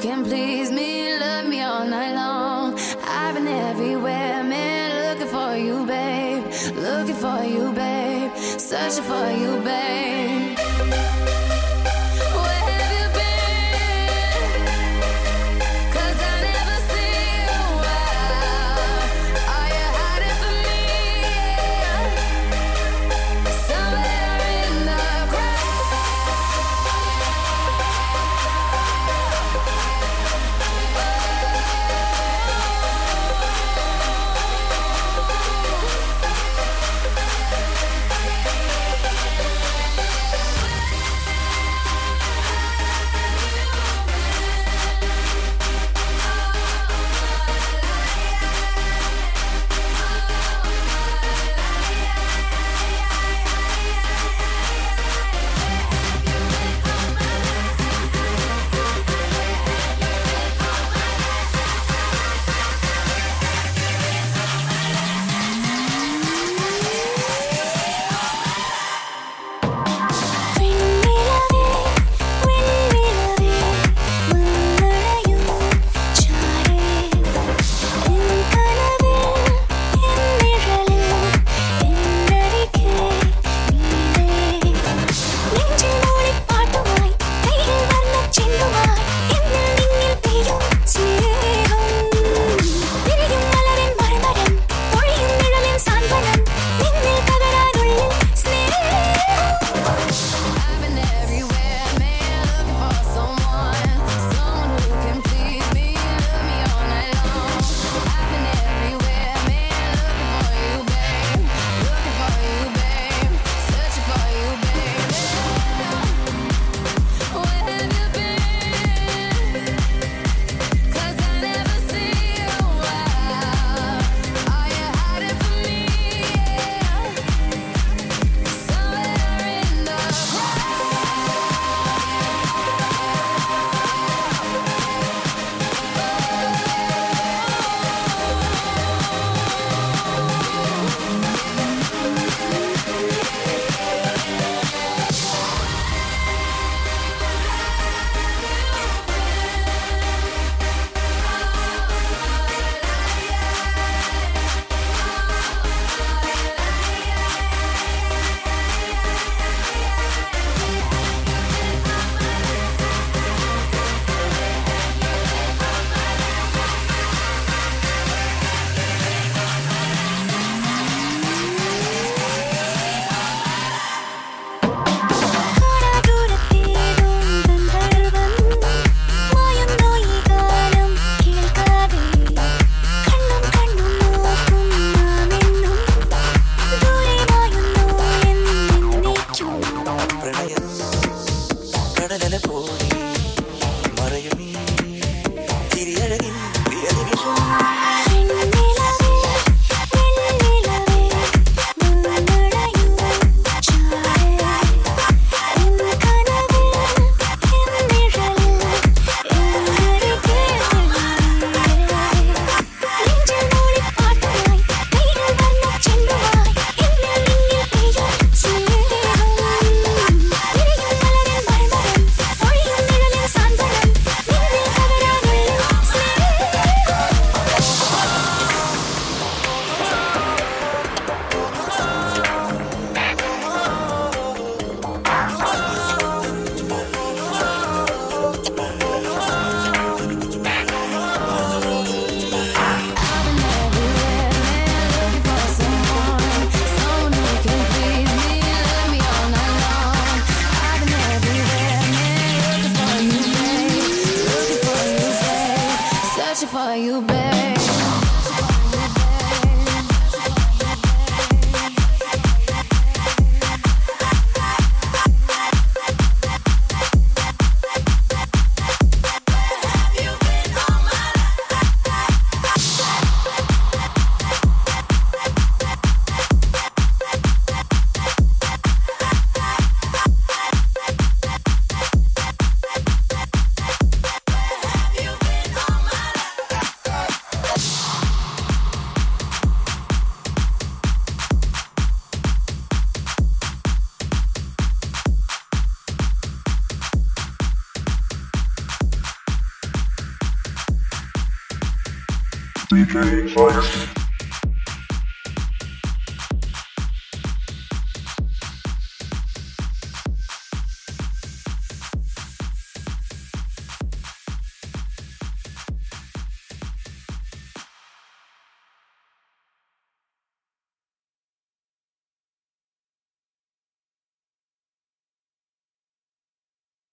can please me, love me all night long. I've been everywhere, man, looking for you, babe. Looking for you, babe. Searching for you, babe. nelle le foglie. DJ Fire.